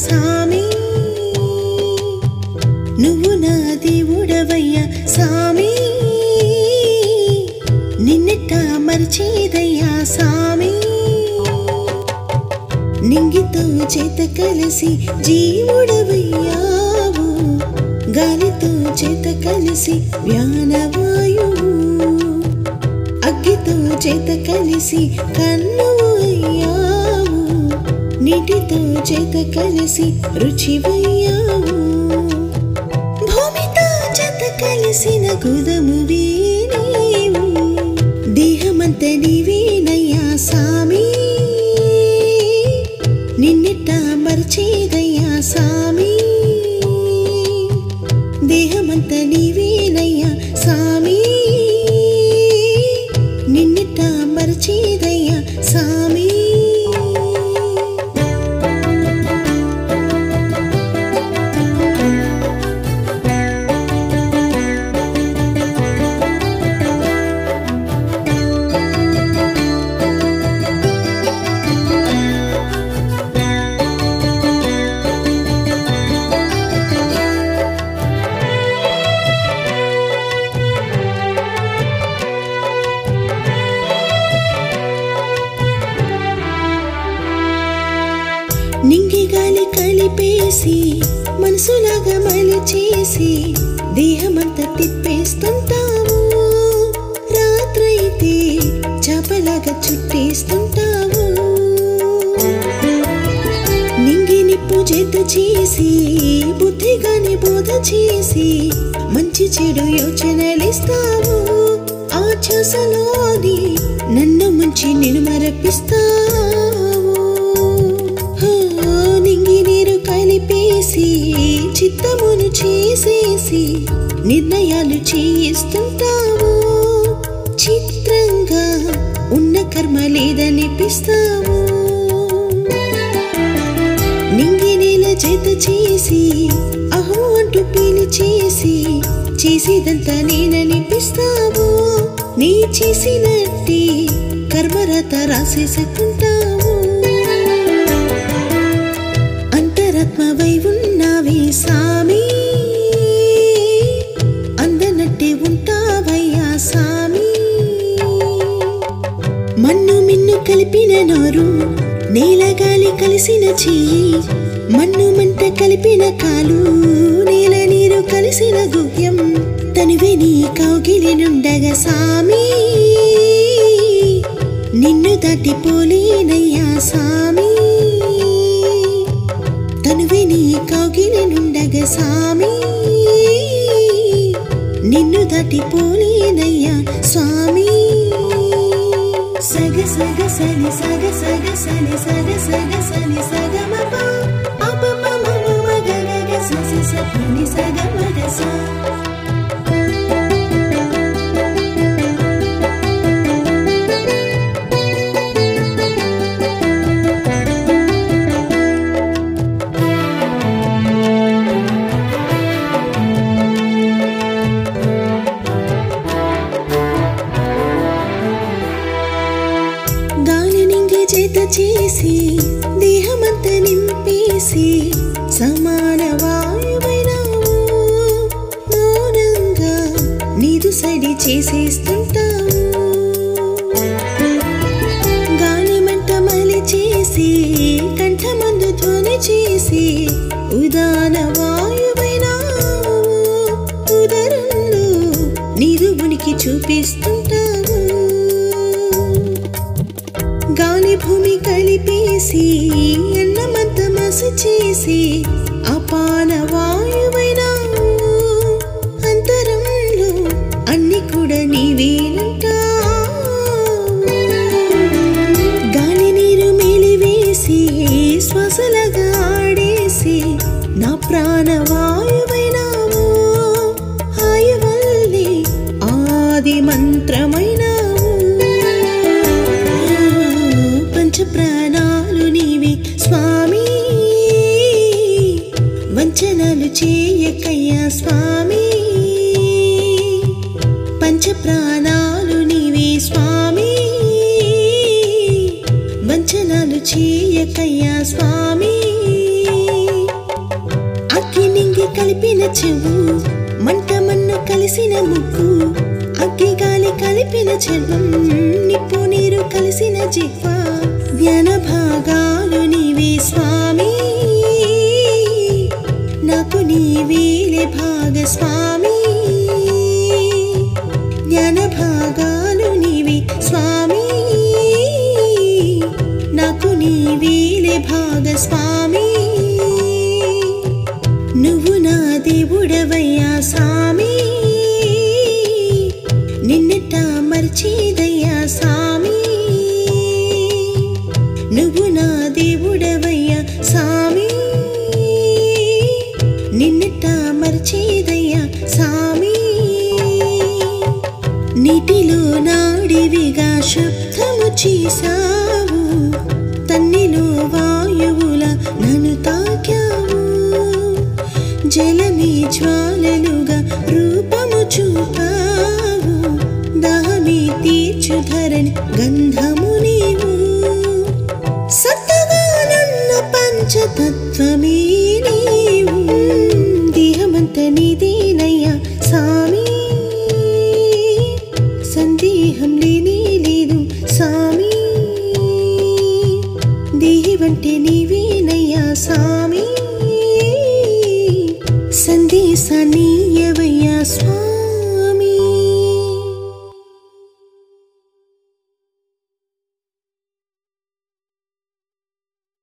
సామి నువ్వు నా దేవుడవయ్యా సామి నిన్నెట్ట మరిచేదయ్యా సామి నింగితో చేత కలిసి జీవుడవయ్యావు. గాలితో చేత కలిసి వ్యానవాయువు అగ్గితో చేత కలిసి కన్ను వీటితో చేత కలిసి రుచివయ్యావు. భూమితో చేత కలిసిన గుదము నీవు దేహమంత నీవేనయ్యా సామి. నిన్నెట్ట మర్చేదయ్యా సామి. దేహమంత నీవేనయ్యా సామి. నిన్నెట్ట మర్చేదయ్యా సామి. కలిపేసి మనసులాగా మలిచేసి దేహమంతా తిప్పేస్తుంటావు. రాత్రైతే చపలాగా చుట్టేస్తుంటావు. నింగిని నిప్పు చేసి బుద్ధిగాని బోధ చేసి మంచి చెడు యోచనలిస్తావు. ఆ ఛాసలోని నన్ను ముంచి నేను మరపిస్తావు చిత్తమును చేసేసి నిర్ణయాలు చేయిస్తుంటావు. చిత్రంగా ఉన్న కర్మ లేదనిపిస్తావు. నింగి నేల చేత చేసి అహో అంటూ పీలి చేసి చేసేదంతా నేననిపిస్తావు. నీ చేసినట్టే కర్మరత రాసేసుకుంటావు. నోరు నేల గాలి కలిసిన చెయ్యి మన్ను మంట కలిపిన కాలు నేల నీరు కలిసిన గుహ్యం తనివే నీ కౌగిలి నుండగా సామి. నిన్ను దాటిపోలేనయ్యా సామి. తనువే నీ కౌగిలి నుండగా సామి. నిన్ను దాటిపోలేనయ్యా స్వామి सैद सैनि साध्य सैद सैनि साध्य सैद सैनि साध చేసి దేహమంత నింపేసి సమాన వాయువైనావు. మౌనంగా నీదు సడి చేసేస్తుంటావు. గాలిమంట మలి చేసి కంఠమందు ధ్వని చేసి ఉదాన వాయువైనావు. ఉదరంలో నీదు ఉనికి చూపిస్తూ చేసి అన్నమంత మసి చేసి అపాన వాయువైనా అంతరంలో అన్ని కూడా నీవేనంట గాలి నీరు మేలివేసి శ్వాసలగా ఆడేసి నా ప్రాణ చేయకయ్యా స్వామి పంచ ప్రాణాలు నీవి స్వామి వంచనాలు చేయకయ్యా స్వామి. కలిపిన చెవు మంట మన్ను కలిసిన ముక్కు అగ్గి గాలి కలిపిన చర్మం నిప్పు నీరు కలిసిన జిహ్వ జ్ఞాన భాగా స్వామి. జ్ఞాన భాగాలు నీవి స్వామి. నాకు నీవేలే భాగస్వామి. నువ్వు నా దేవుడవయ్యా స్వామి. నిన్నెట్ట మర్చిదయ్యా స్వామి. నీటిలో నాడివిగా శబ్దము చేశావు. తన్నిలో వాయువుల నన్ను తాకావు. జలమి జ్వాలలుగా రూపము చూపావు. దాహమి తీర్చు ధరణి గంధము నీవు. సత్తగా నన్ను పంచతత్వ